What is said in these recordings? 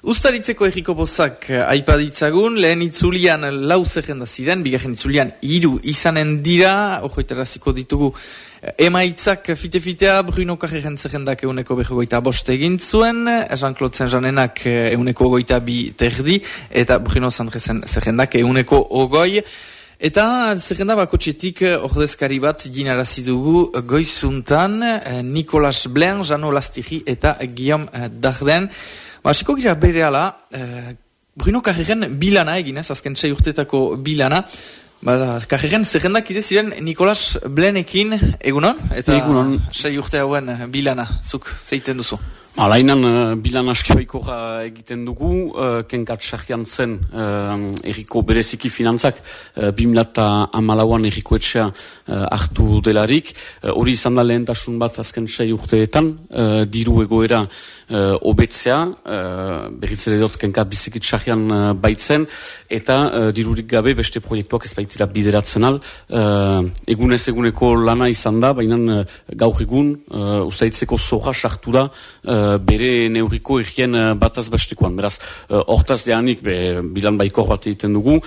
Ustaritzeko egiko bozak eh, aipaditzagun, lehen itzulian lau zerrenda ziren, bigarren itzulian hiru izanen dira, ojoiteraziko ditugu eh, emaitzak fite-fitea, Bruno Carreren zerrendak euneko behogoita boste egin zuen, Jean-Claude Zenjanenak euneko eh, ogoita bi terdi, eta Bruno Sandrezen zerrendak euneko ogoi. Eta zerrenda bako txetik ordezkari bat ginarazi goizuntan, Nicolas Blen, Jano Lastiri eta Guillaume Darden. Ba, siko gira bere ala, eh, Bruno Carreren bilana egin, ez, azken txai urtetako bilana. Ba, Carreren zerrendak ziren Nikolas Blenekin egunon? Eta egunon. Urte hauen bilana, zuk zeiten duzu. Alainan, uh, bilan askibaiko egiten dugu, uh, kenkat sarkian zen uh, erriko bereziki finantzak, uh, bimlata amalauan erriko etxea uh, hartu delarik. Hori uh, izan da lehentasun bat azken sei urteetan, uh, diru egoera uh, obetzea, uh, berriz ere dut kenkat bizikit sarkian uh, baitzen, eta uh, dirurik gabe beste proiektuak ez baitira bideratzen al. Uh, egunez eguneko lana izan da, baina uh, gaur egun, uh, usaitzeko zorra sartu da, Eh, bere neuriko egien uh, bataz bestekoan. Beraz, uh, hortaz deanik, be, bilan baikor bat egiten dugu.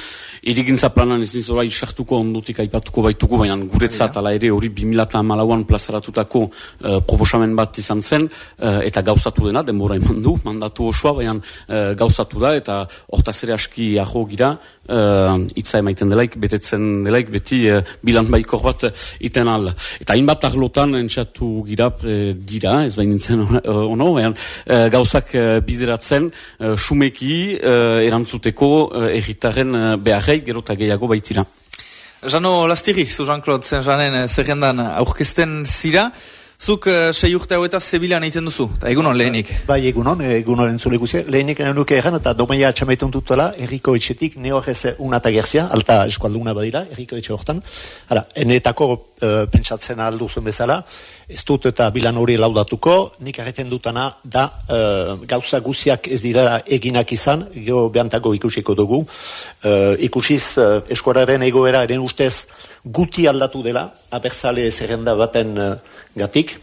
Irigintza planan ez nizora isartuko ondutik aipatuko baitugu, baina guretzat ala ere hori 2008an plazaratutako uh, proposamen bat izan zen, eta gauzatu dena, denbora eman du, mandatu osoa, baina uh, gauzatu da, eta hortaz ere aski aho gira, uh, itza emaiten delaik, betetzen delaik, beti uh, bilan baikor bat iten al. Eta hainbat arlotan entxatu gira dira, ez bain nintzen ono, no, uh, gauzak uh, bideratzen, uh, sumeki uh, erantzuteko uh, erritaren uh, beharrei gerota gehiago baitira. Jano Lastiri, zu Jean-Claude Saint-Jeanen zerrendan aurkezten zira, Zuk uh, sei urte hau eta zebilan egiten duzu, eta egunon lehenik? Bai, egunon, egunon entzule guzia. Lehenik nuke egan, eta domaia atxamaitun dutela, erriko etxetik, neo egez unata gerzia, alta eskualduna badira, erriko etxe hortan. Hala, enetako uh, pentsatzen aldu zuen bezala, ez dut eta bilan hori laudatuko, nik arreten dutana da uh, gauza guziak ez dira eginak izan, geho behantako ikusiko dugu. Uh, ikusiz uh, eskuararen egoera eren ustez guti aldatu dela, abertzale zerrenda baten gatik,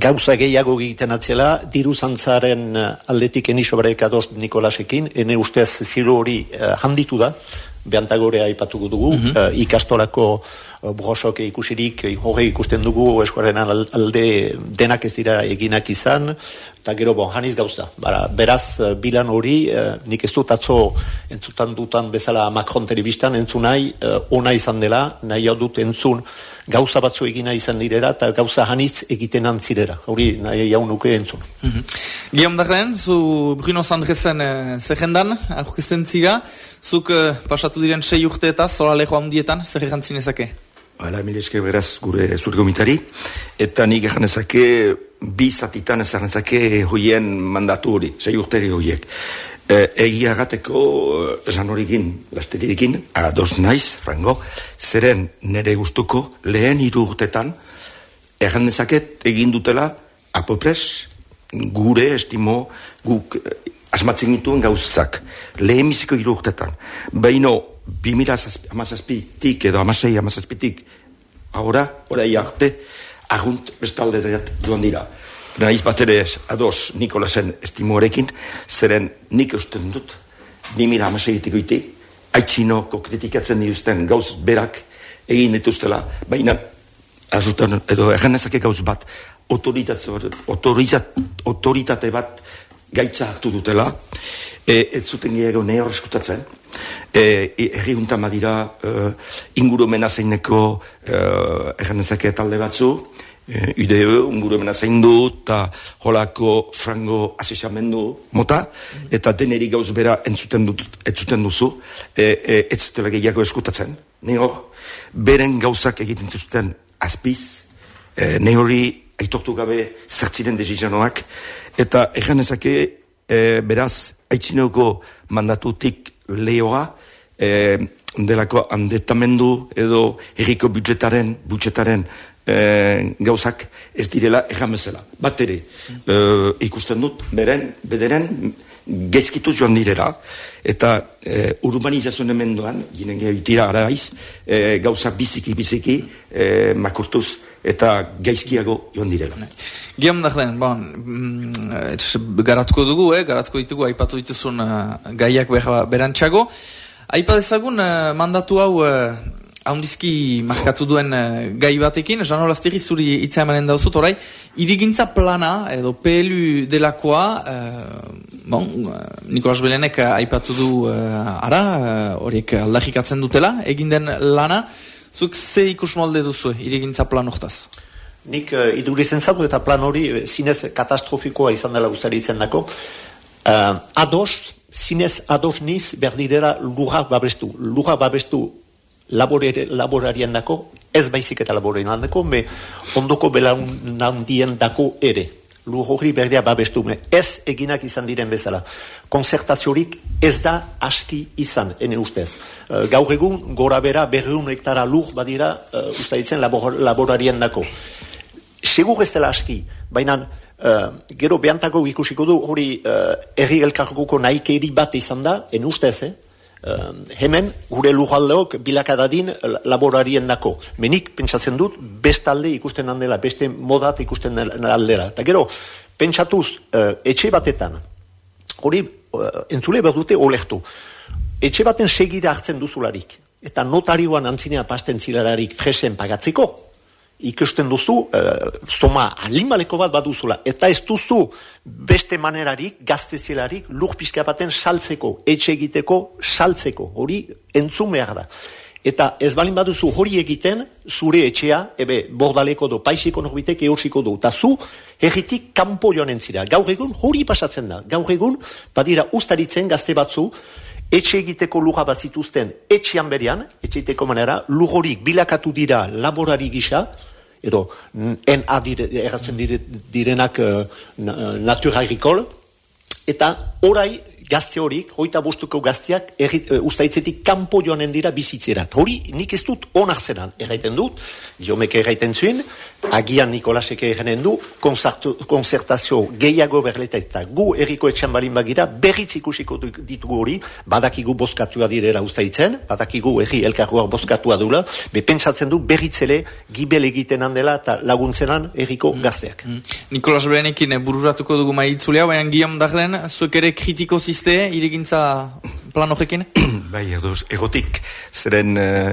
gauza gehiago egiten atzela, diru zantzaren aldetik enisobarek adost Nikolasekin, ene ustez ziru hori handitu da, behantagorea aipatuko dugu, mm -hmm. ikastolako uh, ikusirik, horre ikusten dugu, eskuaren alde denak ez dira eginak izan, eta gero bon, janiz gauza. Bara, beraz, bilan hori, nik ez dut atzo entzutan dutan bezala Macron telebistan entzun nahi, ona izan dela, nahi dut entzun, gauza batzu egina izan direra eta gauza hanitz egiten antzirera. Hori nahi jaun nuke entzun. Mm -hmm. Guillaume Darden, zu Bruno Sandrezen uh, zerrendan, aurkezten zira, zuk uh, pasatu diren sei urte eta zola lehoa hundietan, zer egantzin ezake? Hala, eske beraz gure zure gomitari, eta nik ezake bi zatitan ezaren ezake hoien mandatu hori, sei urteri horiek. E, egia gateko esan horrekin, lasterikin, ados naiz, frango, zeren nere gustuko lehen hiru urtetan, egan dezaket egin dutela apopres gure estimo guk eh, asmatzen gituen gauzak. Lehen biziko hiru urtetan. Baino, bimila amazazpitik edo amazei amazazpitik, ahora, orai arte, agunt bestalde joan dira. Naiz bat ere ados Nikolasen estimoarekin, zeren nik usten dut, ni mira amaseitik oiti, haitxinoko kritikatzen dituzten gauz berak egin dituztela, baina azutan edo errenezake gauz bat, autoritate bat gaitza hartu dutela, e, ez zuten gehiago ne horreskutatzen, e, erri untan badira e, ingurumena zeineko e, talde batzu, e, UDE, ungurumena zein du, eta holako frango asesamendu mota, eta deneri gauz bera entzuten, dut, entzuten duzu, e, e, ez zutela gehiago eskutatzen. Ne hor, beren gauzak egiten zuten azpiz, e, ne hori aitortu gabe zertziren desizionoak, eta egan ezake, e, beraz, haitzineko mandatutik lehoa, e, delako handetamendu edo erriko budjetaren, budjetaren e, gauzak ez direla egamezela. Bat ere, e, ikusten dut, beren, bederen, gezkitu joan direla, eta e, urbanizazioen emenduan, ginen gehitira araiz, e, gauza biziki-biziki, e, makurtuz eta gaizkiago joan direla. Giam da den, bon, mm, garatuko dugu, eh, garatuko ditugu, aipatu dituzun uh, gaiak berantxago. Aipa dezagun, uh, mandatu hau uh, haundizki markatu duen uh, gai batekin, Jean Olastiri zuri itza emanen dauzut, orai, irigintza plana, edo PLU delakoa, uh, bon, uh, Nikolas Belenek aipatu du uh, ara, horiek uh, aldarrikatzen dutela, egin den lana, zuk ze ikus molde duzu, irigintza plan hortaz? Nik uh, idurizen zatu eta plan hori zinez katastrofikoa izan dela guztaritzen dako. Uh, ados, zinez ados niz berdirera lugar babestu. Lugar babestu laborarien dako, ez baizik eta laborarien dako, me ondoko belaunandien dako ere. Lur hori berdea babestu, me ez eginak izan diren bezala. Konzertaziorik ez da aski izan, ene ustez. Uh, gaur egun, gora bera, berreun hektara lur badira, uh, usta ditzen, labor, laborarien dako. Segur ez dela aski, baina uh, gero behantako ikusiko du, hori uh, erri elkarkuko nahi bat izan da, en ustez, eh? Uh, hemen gure lujaldeok bilakadadin laborarien dako. Menik pentsatzen dut bestalde ikusten handela, beste modat ikusten aldera. Eta gero, pentsatuz uh, etxe batetan, hori uh, entzule behar dute olektu. Etxe baten segira hartzen duzularik, eta notarioan antzinea pasten zilararik fresen pagatzeko, ikusten duzu, uh, zoma alimbaleko bat baduzula, eta ez duzu beste manerarik, gaztezielarik, lur pizka baten saltzeko, etxe egiteko, saltzeko, hori entzun behar da. Eta ez balin baduzu hori egiten, zure etxea, ebe, bordaleko do, paisiko norbitek eosiko du, eta zu, erritik kanpo joan entzira. Gaur egun hori pasatzen da. Gaur egun, badira ustaritzen gazte batzu, etxe egiteko luga bat zituzten etxean berean, etxe egiteko manera, lugorik bilakatu dira laborari gisa, edo en adire, erratzen dire, direnak uh, natura agrikol, eta orai gazte horik, hoita bostuko gazteak, errit, uh, ustaitzetik kanpo joanen dira bizitzerat. Hori nik ez dut onartzenan erraiten dut, jomek erraiten zuen, agian Nikolasek egenen du, konzertazio gehiago berleta eta gu erriko etxan balin bagira, berriz ikusiko ditugu hori, badakigu boskatua direra ustaitzen, badakigu erri elkarruak boskatua dula, be pentsatzen du berritzele gibel egiten handela eta laguntzenan erriko mm. gazteak. Mm. Nikolas Berenekin bururatuko dugu maitzulea, baina Guillaume Darden, zuek ere kritiko ziste, irigintza plan horrekin? bai, egotik, zeren uh,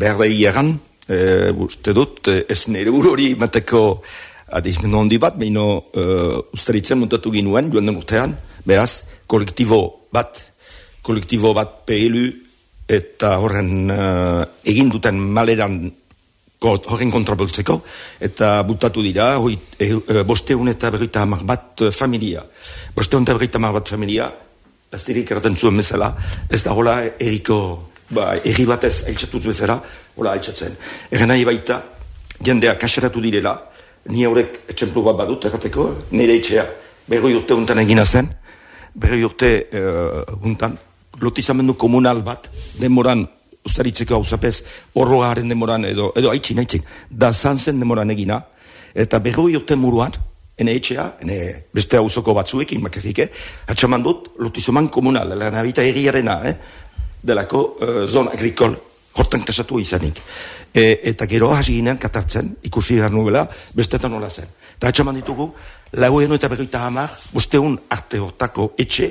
behar da e, uste dut, e, ez nire hori mateko adizmen handi bat, behin e, ustaritzen mutatu ginuen, joan den urtean, beraz, kolektibo bat, kolektibo bat PLU, eta horren uh, egin duten maleran horren kontraboltzeko, eta butatu dira, hoi, e, bosteun eta berrita hamar bat familia. Bosteun eta berrita hamar bat familia, azterik eraten zuen bezala, ez da hola eriko ba, erri batez eltsatuz bezala, hola eltsatzen. Egen nahi baita, jendea kaseratu direla, ni haurek etxemplu bat badut, errateko, nire etxea, berroi urte untan egina zen, berroi urte uh, untan, lotizamendu komunal bat, demoran, ustaritzeko hau zapez, horroaren demoran, edo, edo haitxin, haitxin, da zantzen demoran egina, eta berroi urte muruan, ene etxea, ene beste hauzoko batzuekin, makarrike, atxaman dut, lotizoman komunal, lan habita erriarena, eh? delako uh, zon agrikol hortan kasatu izanik. E, eta gero hasi ginean katartzen, ikusi gar nuela, bestetan nola zen. Eta hatxaman ditugu, lagoen eta berroita hamar, bosteun arte hortako etxe,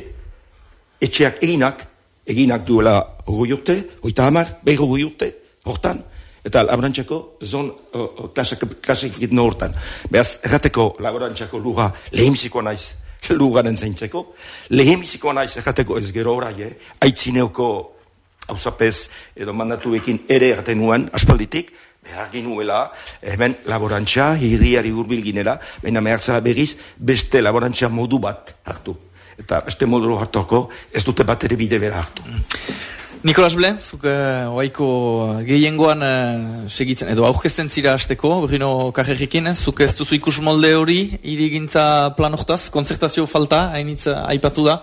etxeak eginak, eginak duela hori urte, oita hamar, behi hori urte, hortan, eta laborantxako zon uh, klasik no hortan. Beaz, errateko laborantxako luga lehimziko naiz, lugaren zaintzeko, lehimziko naiz errateko ez gero orai, eh? aitzineoko hauzapez edo mandatuekin ere erten nuen, aspalditik, behar ginuela, hemen laborantza, hirriari urbil ginela, baina mehartzala begiz, beste laborantza modu bat hartu. Eta beste modu hartuako, ez dute bat ere bide bera hartu. Nikolas Blen, zuk uh, oaiko gehiengoan uh, segitzen, edo aurkezten zira hasteko, Bruno Kajerrikin, zuk ez duzu ikus molde hori, irigintza plan hortaz, konzertazio falta, hainitz aipatu da?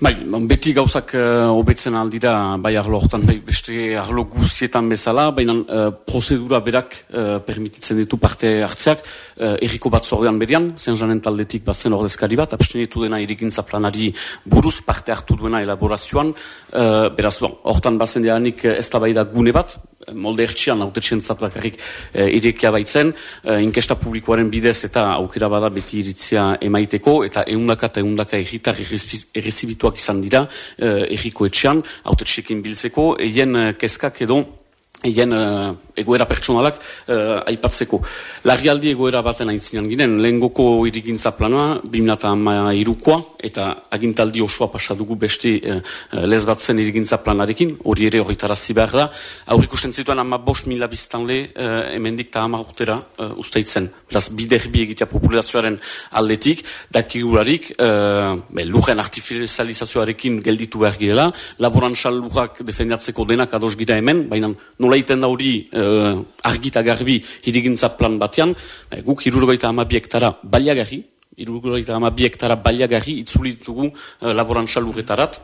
Bai, beti gauzak uh, obetzen aldira bai arlo hortan, bai beste arlo guztietan bezala, baina uh, prozedura berak uh, permititzen ditu parte hartzeak, uh, erriko bat zordean berian, zen taldetik bazen ordezkari bat, abstenitu dena irikintza planari buruz parte hartu duena elaborazioan, uh, beraz, hortan bazen dianik ez gune bat, molde ertxian, autetxen bakarrik e, irekia baitzen, e, inkesta publikoaren bidez eta aukera bada beti iritzia emaiteko, eta eundaka eta eundaka egitar errezibituak izan dira e, erriko etxean, autetxekin biltzeko, eien kezkak edo, Egen uh, egoera pertsonalak uh, aipatzeko. Larrialdi egoera baten aintzinan ginen, lehen irigintza planoa, bimnata ama irukoa, eta agintaldi osoa pasadugu beste uh, lez bat zen irigintza planarekin, hori ere hori tarazi behar da. Aurrik usten zituen ama bos mila biztanle uh, emendik eta ama urtera uh, usteitzen. Beraz, biderbi egitea populazioaren aldetik, dakigularik, uh, be, lujen artifizializazioarekin gelditu behar girela, laborantzal lujak defendatzeko denak ados gira hemen, baina nola iten da hori uh, argita garbi hirigintza plan batean, e, guk hirurogeita ama biektara baliagarri, hirurogeita ama biektara baliagarri itzuli ditugu uh, laborantza lurretarat,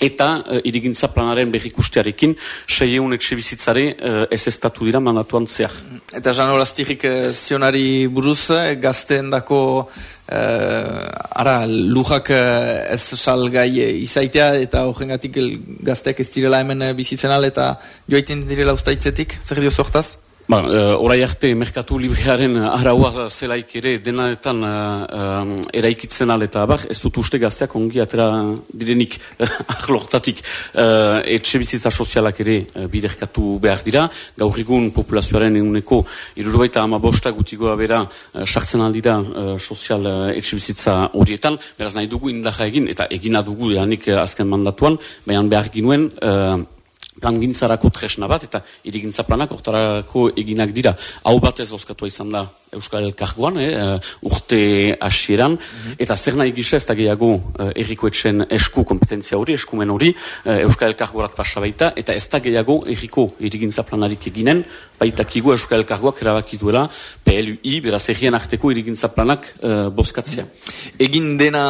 eta uh, irigintza planaren berrikustearekin seieun etxe bizitzare uh, ez estatu dira mandatuan zehar. Eta jano lastirik uh, zionari buruz, gazteen dako uh, ara, lujak uh, ez salgai izaitea eta horrengatik gazteak ez direla hemen bizitzen al eta joaiten direla ustaitzetik, zer dio sortaz? Ba, uh, orai arte merkatu librearen araua zelaik ere denaetan uh, eraikitzen eta bar, ez dut uste gazteak ongi atera direnik uh, ahlortatik uh, etxe bizitza sozialak ere uh, biderkatu behar dira. Gaur egun populazioaren eguneko irurobaita ama bosta gutigoa bera sartzen uh, aldira uh, sozial uh, etxe bizitza horietan. Beraz nahi dugu indaja egin eta egina dugu deanik uh, azken mandatuan, baina behar ginuen plan gintzarako tresna bat, eta irigintza planak ortarako eginak dira. Hau batez bozkatu izan da Euskal Elkargoan, eh, urte asieran, mhm. eta zer nahi gisa ez da gehiago eh, errikoetxen esku kompetentzia hori, eskumen hori, eh, Euskal Elkargoarat pasa baita, eta ez da gehiago erriko irigintza planarik eginen, baita kigu Euskal Elkargoak erabaki duela, PLUI, beraz errien arteko irigintza planak eh, bozkatzea. Egin dena,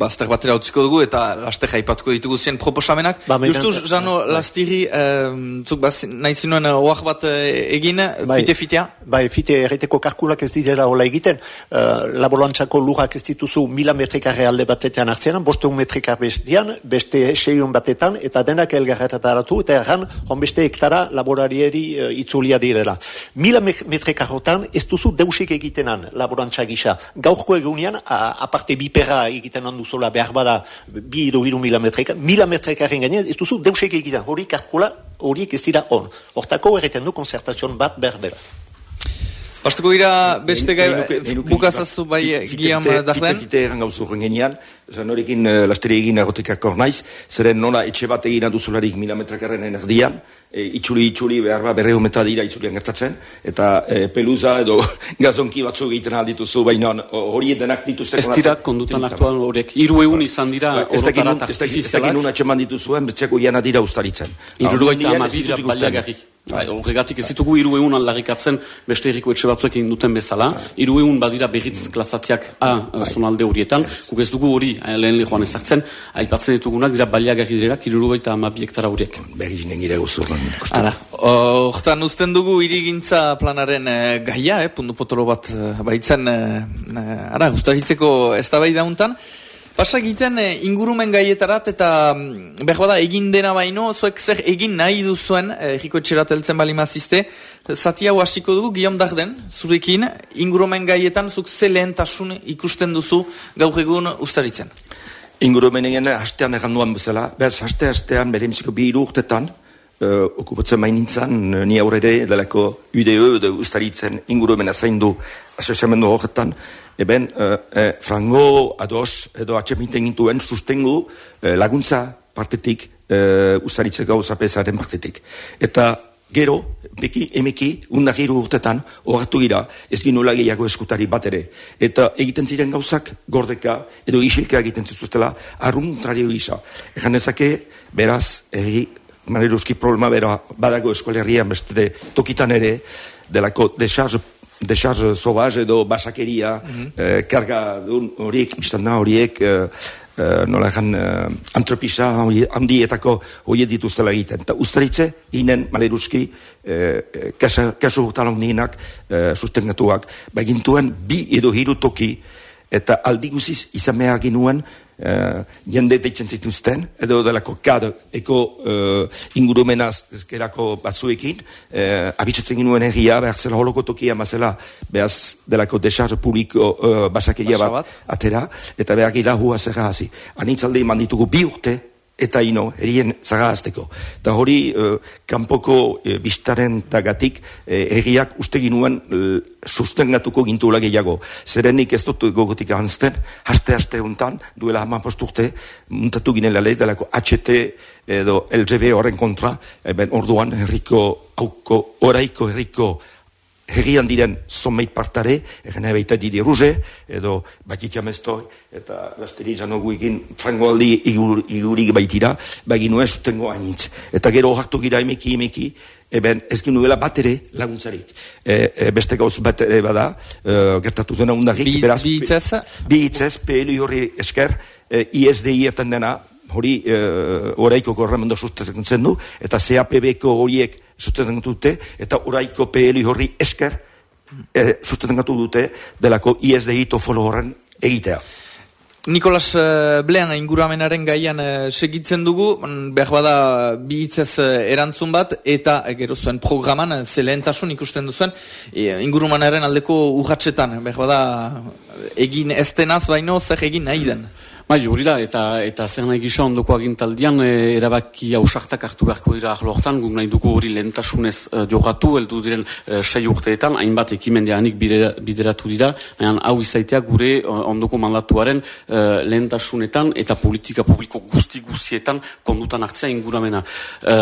bazter batera utziko dugu, eta laster jaipatuko ditugu zien proposamenak. Ba, Justu, Jano, bai. lastiri, eh, zuk nahi zinuen, oak bat egin, bai, fite-fitea? Bai, fite erreteko karku kalkulak ez dira hola egiten, uh, eh, laborantzako lujak ez dituzu mila metrikarre alde batetan hartzean, boste un metrikar bestian, beste seion batetan, eta denak elgarretaratu, eta erran, hon beste hektara laborarieri uh, itzulia direla. Mila metrikarrotan ez duzu deusik egitenan laborantza gisa. Gaurko egunean, aparte biperra egiten handu zola behar bada, bi edo hiru mila metrikar, mila metrikarren gainean, ez duzu deusik egiten, hori kalkula, horiek ez dira on. Hortako erreten du konzertazion bat berdela. Bastuko gira beste gai bukazazu bai giam dahlen? Fite fite gauzu horren zan horrekin uh, lasteri egin agotekako naiz, zeren nola etxe bat egin aduzularik milimetrakarren erdian, e, itxuli itxuli behar ba berrehu dira itxulian gertatzen, eta e, peluza edo gazonki batzu egiten aldituzu, baina hori denak dituzte. Ez dira kondutan aktual horiek, iru egun izan dira ba, orotarat artifizialak. Ez dakit nun atxeman dituzuen, betzeko iana dira ustaritzen. Iru amabidra baliagarri. Bai, horregatik ez ditugu hiru egun aldarrikatzen beste erriko etxe batzuek egin duten bezala. Hiru egun badira berriz klasatiak A bai. zonalde horietan. Guk ez dugu hori eh, lehen lehoan ezartzen. Aipatzen ditugunak dira baliagarri dira hiru eta amabi hektara horiek. Berriz nengire guzurran. Ara, horretan usten dugu irigintza planaren eh, gaia, eh, puntu potolo bat eh, baitzen, eh, ara, ustaritzeko ez da bai dauntan. Pasa egiten eh, ingurumen gaietarat eta mm, behar bada egin dena baino, zuek zer egin nahi duzuen, eh, erriko etxerat eltzen bali mazizte, zati hau hasiko dugu, Guillaume Darden, zurekin, ingurumen gaietan zuk ze lehentasun ikusten duzu gaur egun ustaritzen. Ingurumen hastean egan duan bezala, bez haste hastean bere bi iru urtetan, uh, okupatzen main nintzen, ni aurrere, delako UDE edo ustaritzen ingurumena zain du asoziamendu horretan, eben uh, uh, frango ados edo atxemiten gintuen sustengu uh, laguntza partetik uh, ustaritzeko zapezaren partetik. Eta gero, beki, emeki, undagiru urtetan, horretu gira, ez ginula gehiago eskutari bat ere. Eta egiten ziren gauzak, gordeka, edo isilka egiten zuztela, arrun trario gisa. Egan ezake, beraz, egi, maneruski problema bera, badago eskolerrian beste tokitan ere, delako desarz desarz sobaz edo basakeria, mm -hmm. karga horiek, biztan da horiek, e, e, nola egan, e, antropisa handietako horiek dituztela egiten. Eta ustaritze, inen, maleruski, e, kasu talong nienak e, sustengatuak, bagintuen bi edo hiru toki, eta aldi guziz izan behar ginuen uh, jende deitzen zituzten, edo delako kad eko uh, ingurumenaz ezkerako batzuekin, uh, abitsatzen ginuen egia, behar zela holoko tokia mazela, behar delako desar publiko uh, basakeria bat, atera, eta behar gira hua zerra hazi. Anitzalde iman ditugu bi urte, eta ino, erien zagazteko. Eta hori, uh, kanpoko uh, bistaren dagatik, uh, erriak uste ginuen uh, sustengatuko gintula gehiago. Zerenik ez dut gogotik ahantzten, haste-haste untan, duela haman posturte, muntatu ginela lehen delako HT edo LGB horren kontra, eben orduan, herriko, auko, oraiko herriko herrian diren zonmeit partare, egen ebaita didi ruze, edo batik amestoi, eta gazteri janogu egin frango aldi igurik baitira, bagin nuen sustengo hainitz. Eta gero hartu gira emeki emeki, eben ez ginuela bat ere laguntzarik. E, e, beste gauz bat ere bada, e, gertatu dena undarrik, bi, beraz, bi itzez? Bi PLI horri esker, e, ISDI erten dena, hori e, oraiko korremondo sustentzen du, eta CAPB-ko horiek sustentzen dute, eta oraiko PLI horri esker e, sustentzen dute, delako ISDI tofolo horren egitea. Nikolas uh, Blean inguramenaren gaian uh, segitzen dugu, behar bada bi hitzez uh, erantzun bat, eta gero zuen programan, zelentasun ikusten duzuen, ingurumanaren aldeko urratxetan, behar bada egin estenaz baino, zer egin nahi den. Bai, hori da, eta, eta zer nahi gisa ondoko agintaldian, e, erabaki hausartak hartu beharko dira ahlo hortan, guk nahi dugu hori lehentasunez e, jogatu, heldu diren e, sei urteetan, hainbat ekimendeanik bideratu dira, baina hau izaitea gure ondoko mandatuaren e, lehentasunetan eta politika publiko guzti guztietan kondutan hartzea inguramena. E,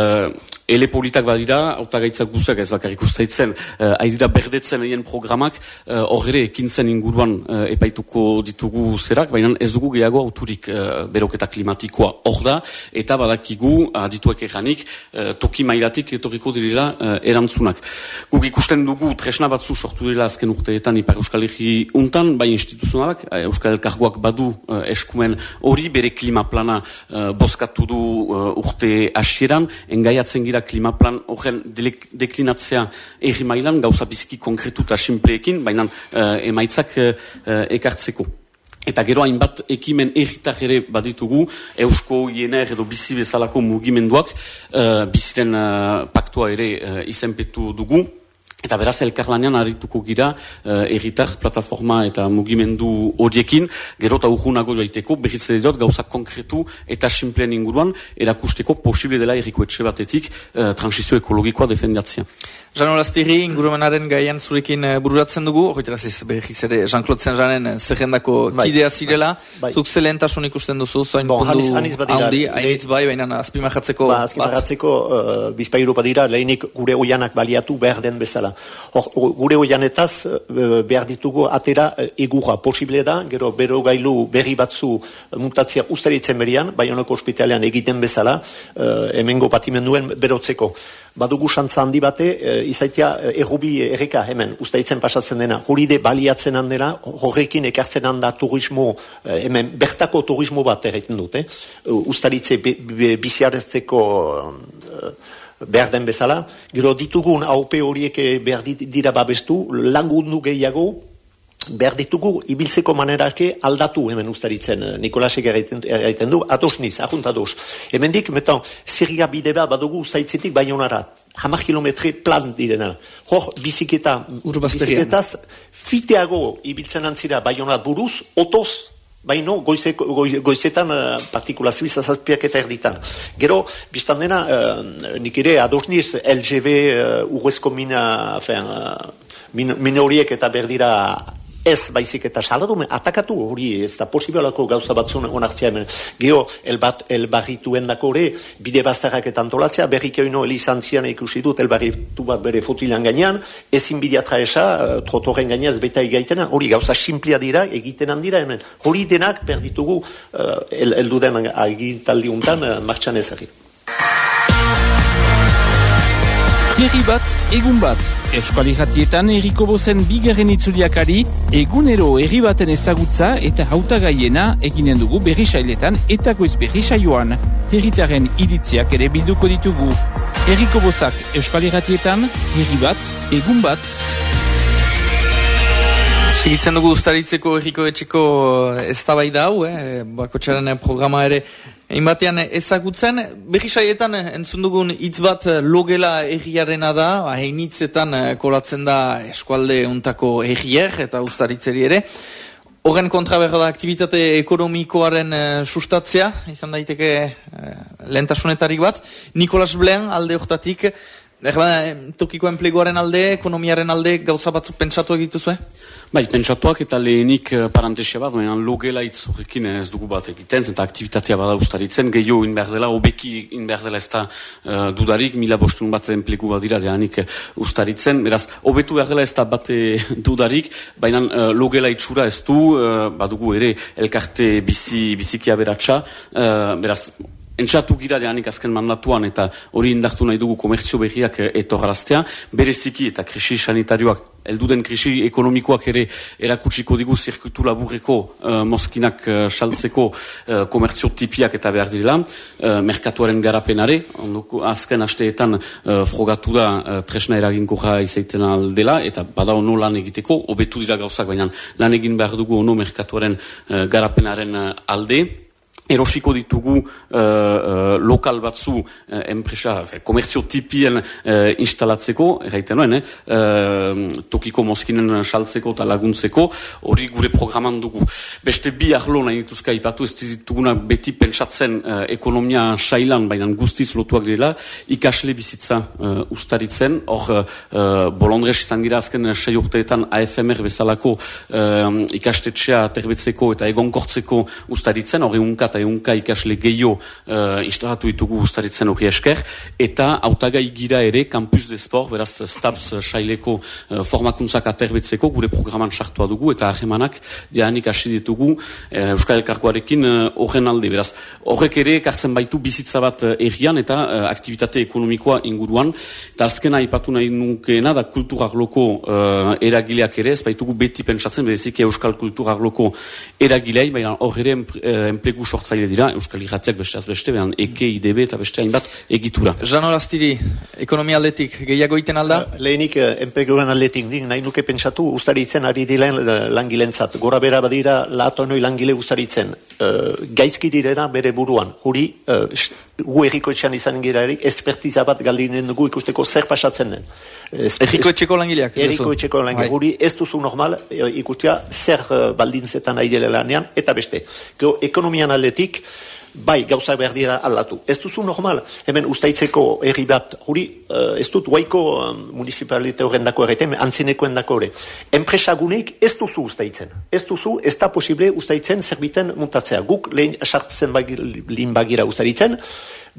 ele politak badira, auta gaitzak guztiak ez bakarrik ustaitzen, uh, aidira berdetzen egin programak, uh, horre ekintzen inguruan uh, epaituko ditugu zerak, baina ez dugu gehiago auturik uh, beroketa klimatikoa hor da, eta badakigu, adituek eranik, uh, toki mailatik etorriko direla uh, erantzunak. Guk ikusten dugu, tresna batzu sortu dira azken urteetan ipar Euskal Herri untan, bai instituzionalak, uh, Euskal Elkargoak badu uh, eskumen hori, bere klimaplana uh, boskatu du uh, urte asieran, engaiatzen gira klimaplan horren deklinatzea erri mailan, gauza bizki konkretu eta simpleekin, baina uh, emaitzak uh, ekartzeko. Eta gero hainbat ekimen erritak ere baditugu, Eusko, Iener edo bizi bezalako mugimenduak, uh, biziren uh, paktua ere uh, izenpetu dugu. Eta beraz, elkarlanean harrituko gira, uh, erritar, plataforma eta mugimendu horiekin, gero eta urgunago daiteko, berriz dut, gauza konkretu eta simplean inguruan, erakusteko posible dela erriko etxe batetik uh, transizio ekologikoa defendatzea. Jano Lastiri, ingurumenaren gaian zurekin uh, bururatzen dugu, horretara ziz behiz ere, Jean-Claude Zenjanen uh, zerrendako bai, kidea zirela, bai. zuk zelentasun ikusten duzu, zoin bon, pundu handi, hainitz bai, baina azpimahatzeko ba, azpimahatzeko uh, bizpairu badira, lehenik gure oianak baliatu behar den bezala. Hor, gure oianetaz uh, behar ditugu atera uh, egurra posible da, gero bero gailu berri batzu mutatzia ustaritzen berian, baionako ospitalean egiten bezala, uh, emengo batimenduen berotzeko. Badugu santza handi bate, izaitia e, errubi erreka hemen, ustaitzen pasatzen dena, horide baliatzen handela, horrekin ekartzen handa turismo, e, hemen bertako turismo bat erreiten dute, e, ustaritze biziarezteko behar den bezala, gero ditugun haupe horiek behar dira babestu, langundu gehiago, behar ditugu ibiltzeko manerake aldatu hemen ustaritzen eh, Nikolasek egiten du, ados niz, ahunt ados. Hemen dik, metan, zirga bide bat badugu ustaitzetik baionara, hama kilometre plan direna. Hor, biziketa, biziketaz, fiteago ibiltzen antzira baionara buruz, otoz, Baino, goize, goizetan uh, partikula zibizazazpiak eta erditan. Gero, biztan dena, uh, nik ere adosniz LGV uh, urrezko mina, fean, uh, minoriek eta berdira ez baizik eta saladume atakatu hori ez da posibilako gauza batzun onartzea hemen. Geo, elbat, elbarrituen dako hori, bide bastarrak eta antolatzea, berrik oino elizantzian ikusi dut, elbarritu bat bere fotilan gainean, ezin bidea traesa, uh, trotorren gainean ez egaitena, hori gauza simplia dira, egiten handira hemen. Hori denak berditugu uh, el, elduden agintaldi untan uh, martxan ezari. Herri bat, egun bat. Euskal Iratietan eriko bozen bigarren itzuliakari, egunero herri baten ezagutza eta hautagaiena eginen dugu berri sailetan eta goiz berri saioan. Herritaren iritziak ere bilduko ditugu. Herriko bozak Euskal Iratietan, herri bat, egun bat. Segitzen dugu ustaritzeko erriko etxeko ez da hau, eh? bako txaren programa ere Egin ezagutzen, behi saietan entzun dugun hitz bat logela egiarena da, ba, hitzetan eh, kolatzen da eskualde untako egier eta ustaritzeri ere. Horren kontra behar da aktivitate ekonomikoaren sustatzea, izan daiteke lehentasunetarik bat. Nikolas Blean alde hortatik, tokiko enpleguaren alde, ekonomiaren alde gauza batzuk pentsatu egituzue? Bai, pentsatuak eta lehenik uh, parantesia bat, baina logela hitz horrekin ez dugu bat egiten, eta aktivitatea bada ustaritzen, gehiago in behar dela, obeki in behar dela ez da uh, dudarik, mila bostun bat enplegu bat dira, deanik ustaritzen, beraz, obetu behar dela ez da bate dudarik, baina uh, logela itxura ez du, uh, badugu ere elkarte bizi, bizikia beratxa, uh, beraz, Entzatu gira deanik azken mandatuan eta hori indartu nahi dugu komertzio behiak etorraztea, bereziki eta krisi sanitarioak elduden krisi ekonomikoak ere erakutsiko digu zirkuitu laburreko uh, moskinak uh, saltzeko uh, komertzio tipiak eta behar direla, uh, merkatuaren garapenare, ondoko azken asteetan uh, frogatu da uh, tresna eraginko ja izaiten aldela, eta bada ono lan egiteko, obetu dira gauzak, baina lan egin behar dugu ono merkatuaren uh, garapenaren alde, erosiko ditugu uh, uh, lokal batzu uh, enpresa, komertzio tipien uh, instalatzeko, erraiten noen, uh, tokiko moskinen saltzeko eta laguntzeko, hori gure programan dugu. Beste bi arlo nahi dituzka ipatu ez dituguna beti pentsatzen uh, ekonomia sailan, baina guztiz lotuak dira, ikasle bizitza uh, ustaritzen, hor uh, bolondrez izan gira azken sei urteetan AFMR bezalako uh, ikastetxea terbetzeko eta egonkortzeko ustaritzen, hori unkat eta eunka ikasle gehiago uh, instalatu ditugu ustaritzen hori esker, eta autagai gira ere Campus de Sport, beraz Stabs saileko uh, formakuntzak aterbetzeko gure programan sartua dugu, eta ahemanak dianik hasi ditugu uh, Euskal Elkarkoarekin horren alde, beraz horrek ere kartzen baitu bizitza bat errian eta uh, aktivitate ekonomikoa inguruan, eta azkena ipatu nahi nukeena da kulturak loko uh, eragileak ere, ez baitugu beti pentsatzen, berezik Euskal kulturak loko eragilei, baina hor ere enplegu sortzaile dira, Euskal Iratiak beste beste, behan EKE, IDB eta beste hainbat egitura. Jano Lastiri, ekonomia aldetik, gehiago iten alda? Uh, lehenik, uh, enpeguren aldetik, nik nahi nuke pentsatu, ustaritzen ari dilen uh, langilentzat. Gora bera badira, latonoi langile ustaritzen. Uh, gaizki direna bere buruan. Huri, uh, gu erriko etxean izan gira erik, espertiza bat galdinen dugu ikusteko zer pasatzen den. Eriko etxeko langileak? Eriko etxeko langileak. Bai. Guri ez duzu normal ikustia zer baldintzetan ari lanean, eta beste. Gero, ekonomian aldetik, bai, gauza behar dira aldatu. Ez duzu normal, hemen ustaitzeko herri bat, huri, uh, ez dut waiko um, municipalite horren dako erreten, antzinekoen dako horre. Enpresagunik ez duzu ustaitzen. Ez duzu, ez da posible ustaitzen zerbiten mutatzea. Guk lehen sartzen lin bagira ustaitzen,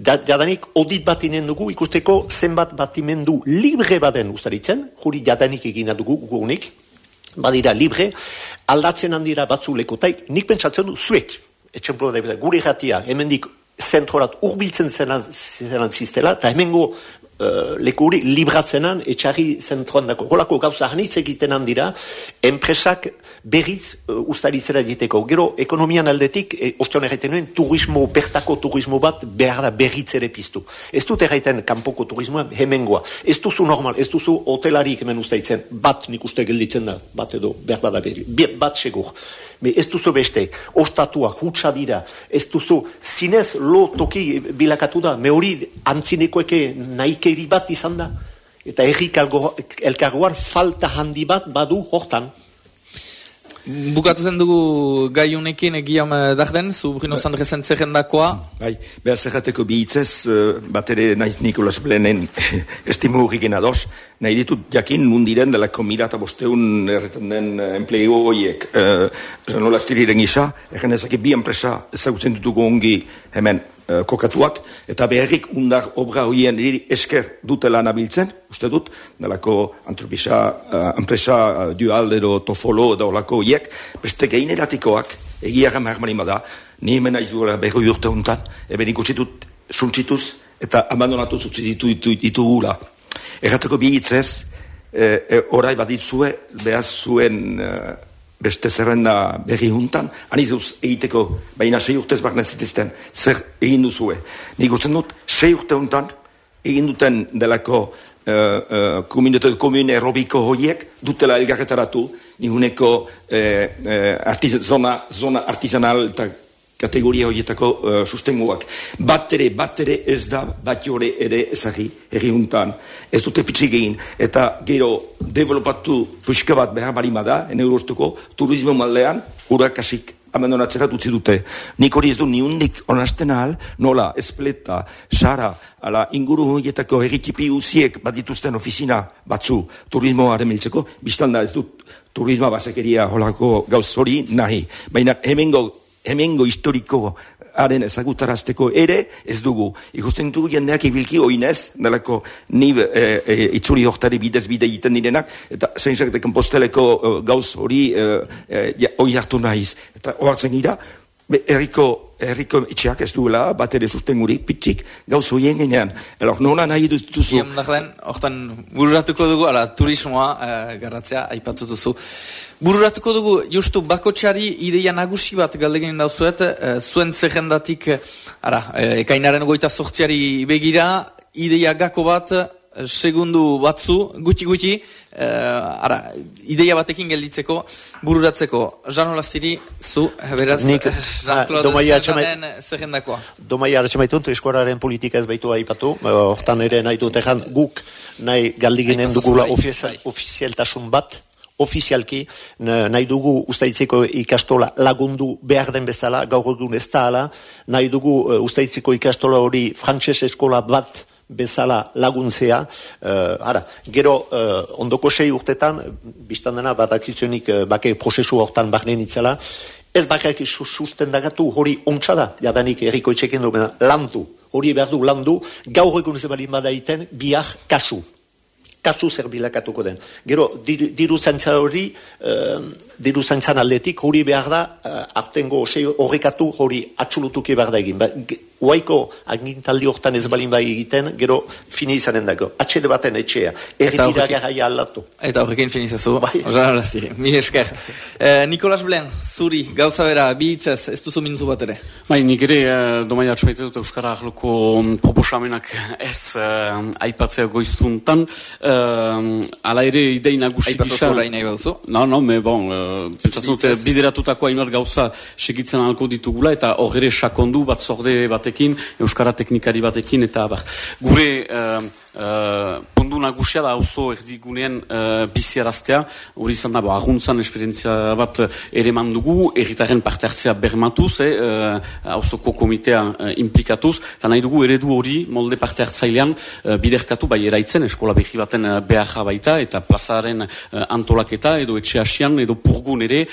jadanik odit bat inen dugu ikusteko zenbat batimendu libre baden ustaritzen, juri jadanik egina dugu gugunik, badira libre, aldatzen handira batzu lekotaik, nik pentsatzen du zuek, etxemplo da, gure jatia, hemendik zentrorat urbiltzen zenan, zenan ziztela, eta hemengo uh, leku hori libratzenan etxarri zentroan dako. Holako gauza hanitz egiten handira, enpresak berriz uh, ustaritzera diteko. Gero, ekonomian aldetik, e, ostion erraiten nuen, turismo, bertako turismo bat behar da berriz ere piztu. Ez dut erraiten kanpoko turismoa hemengoa. Ez duzu normal, ez duzu hotelarik hemen ustaitzen, bat nik uste gelditzen da, bat edo behar bada berri, bat segur. Me ez duzu beste, ostatua, hutsa dira, ez duzu, zinez lo toki bilakatu da, me hori antzinekoeke naikeri bat izan da, eta errik elkargoan falta handi bat badu hortan. Bukatu zen dugu gai unekin egiam eh, darden, zu Bruno Sandrezen zerrendakoa. Bai, behar zerrateko bihitzez, uh, bat ere naiz Nikolas Blenen estimu horriken ados, nahi ditut jakin mundiren delako mila eta bosteun erretan den uh, enplegu horiek. Uh, Nola estiriren gisa, egen ezake bi enpresa ezagutzen ditugu ongi hemen Eh, kokatuak, eta beharrik undar obra horien esker dutela nabiltzen, uste dut, dalako antropisa, uh, enpresa uh, dual edo tofolo edo lako horiek, beste geineratikoak, egia gama harmani bada, ni hemen aiz duela berro urte honetan, eben ikusitut suntzituz, eta abandonatu zutzi ditu, ditu, ditu gula. Errateko bihitzez, e, e, orai baditzue, behaz zuen beste zerrenda berri juntan, anizuz egiteko, baina sei urtez barnen zitizten, zer egin duzue. Nik usten dut, sei urte juntan, egin duten delako uh, uh, komunitate komun errobiko horiek dutela elgarretaratu nihuneko uh, uh, artiz, zona, zona artizanal eta kategoria horietako uh, sustengoak. Bat ere, bat ere ez da bat jore ere ezagri erriuntan. Ez dute pitzik egin. Eta gero, developatu puxka bat behar balima da, ene urostuko, turismo maldean, urakasik abandonatzera dutzi dute. Nik hori ez du niundik onasten ahal, nola, espleta, sara, ala inguru horietako errikipi usiek bat dituzten ofizina batzu turismoa miltzeko, biztanda ez dut turismoa basekeria holako gauz hori nahi. Baina hemengo hemengo historiko haren ezagutarazteko ere ez dugu. Ikusten dugu jendeak ibilki oinez, dalako ni e, e, itzuri hortari bidez bide egiten direnak, eta zeinzak de komposteleko e, gauz hori e, e, oi hartu nahiz. Eta ohartzen gira, erriko, erriko itxeak ez duela, bat ere sustengurik, pitzik, gauz hoien genean. Elor, nola nahi duzu? Iam dagoen, hortan bururatuko dugu, ala, turismoa, e, garratzea, aipatu duzu. Bururatuko dugu, justu, bakotxari ideia nagusi bat galdegin dauzuet, e, zuen zerrendatik, ara, e, ekainaren goita sortziari begira, ideia gako bat, segundu batzu, gutxi gutxi, ara, ideia batekin gelditzeko, bururatzeko, Jano Lastiri, zu, beraz, Jean-Claude Zerranen zerrendakoa. Domaia hartxe maitu, eskuararen politika ez baitu aipatu, hortan ere nahi dut guk nahi galdiginen dugula ofizialtasun bat, ofizialki nahi dugu ustaitzeko ikastola lagundu behar den bezala, gaur egun ez da ala, nahi dugu ustaitzeko ikastola hori frantses eskola bat bezala laguntzea. Uh, ara, gero uh, ondoko sei urtetan, biztan dena bat akizionik uh, bake prozesu hortan bahnen itzela, ez bakak susten dagatu hori ontsa da, jadanik erriko etxekin du, landu, hori behar du landu, gaur egun zebalin badaiten, biak kasu kasu zer bilakatuko den. Gero, diru zantza hori, uh, diru zantzan aldetik, hori behar da, uh, artengo horrekatu hori atxulutuki behar da egin. Ba, Uaiko agintaldi hortan ez balin bai egiten, gero fini izanen dago. Atxede baten etxea. Erritira gara aldatu. Eta horrekin fini izazu. Bai. Oran mi esker. Eh, Nikolas Blen, zuri, gauza bera, bi hitzez, ez duzu minutu bat ere. Bai, nik ere, uh, domai atxamaite dut Euskara Arloko um, proposamenak ez uh, aipatzea goiztuntan. Uh, ala ere, idei nagusi Aipatu bisa... Aipatu nahi baduzu? No, no, me bon, uh, pentsatzen dute bideratutako hainbat gauza segitzen alko ditugula, eta horre sakondu bat zorde batek batekin, Euskara teknikari batekin, eta bar, gure uh, uh, pondu nagusia da oso erdigunean uh, biziaraztea, hori izan da, bo, ahuntzan esperientzia bat ere mandugu, erritaren parte hartzea bermatuz, eh, uh, osoko komitea uh, implikatuz, eta nahi dugu eredu hori molde parte hartzailean uh, biderkatu bai eraitzen, eskola behi baten uh, behar baita, eta plazaren uh, antolaketa, edo etxe hasian, edo purgun ere,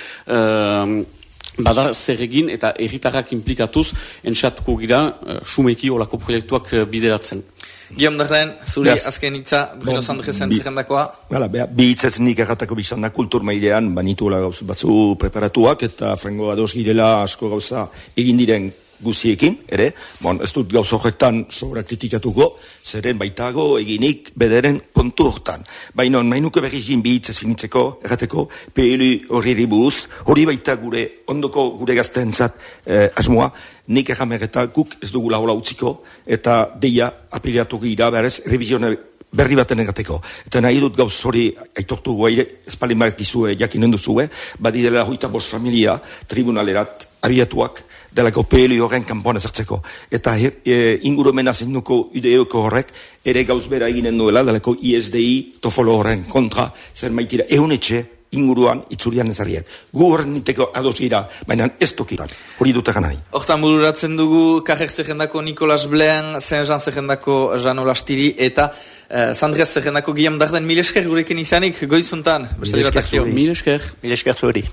bada zer egin eta erritarrak implikatuz entsatuko gira uh, sumeki olako proiektuak uh, bideratzen. Guillaume Darden, zuri yes. azken hitza, Bruno Sandrezen zerrendakoa. Hala, bi hitzez nik erratako bizan da kultur mailean, banitu batzu preparatuak eta frango ados girela asko gauza egin diren guziekin, ere, bon, ez dut gauz horretan sobra kritikatuko, zeren baitago eginik bederen kontu hortan. Baina, mainuke berriz jin bihitzez finitzeko, errateko, PLU hori ribuz, hori baita gure, ondoko gure gaztentzat eh, asmoa, nik erramer eta guk ez dugu laula utziko, eta deia apeliatu gira, berez, revizione berri baten egateko. Eta nahi dut gauz hori aitortu guaire, espalin bat gizue, jakinen duzue, badidela hoita bos familia tribunalerat abiatuak, delako peli horren kanpon ezartzeko. Eta e, ingurumena zinduko ideoko horrek, ere gauz bera eginen duela, delako ISDI tofolo horren kontra, zer maitira, egun etxe, inguruan itzulian ezariak. Gu horren niteko ados gira, baina ez tokiran. Hori dut egan nahi. Hortan bururatzen dugu, karrek zerrendako Nikolas Blen, Saint-Jean zerrendako Jano Lastiri, eta uh, Sandrez zerrendako Guillaume Darden, mil esker gurekin izanik, goizuntan. Mil esker zuri. Mil esker zuri.